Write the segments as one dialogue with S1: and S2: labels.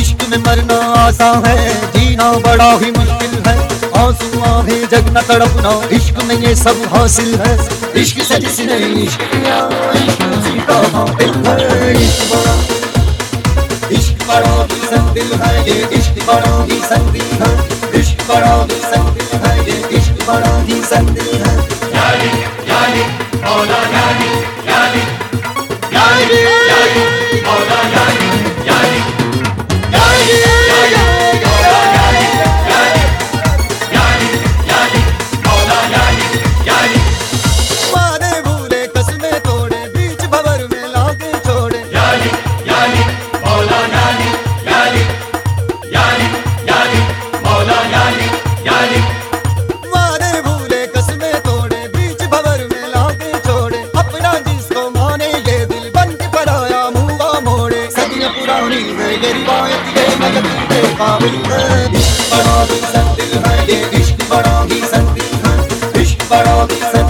S1: इश्क में मरना आसान है जीना बड़ा ही मुश्किल है जग न। तड़पना इश्क में ये सब हासिल है। इश्क से इश्क किया, इश्क है बड़ा। इश्क संदिल है ये इश्क बड़ा ही संदिल है। इश्क बड़ा ही संदिल है, ये इश्क बड़ा ही संदिल है।
S2: यारी यारी Mola
S1: इश्क बड़ा भी संदिल है ये इश्क बड़ा भी संदिल है इश्क बड़ा भी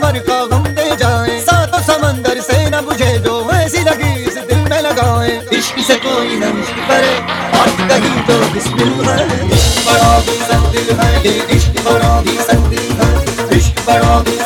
S1: सारी का गम दे जाए। सातों समंदर से न बुझे जो ऐसी लगी इस दिल में लगाए। इश्क से कोई न इश्क करे और कहीं तो बिस्मिल है। इश्क बड़ा भी संदिल है इश्क बड़ा भी संदिल है। इश्क बड़ा भी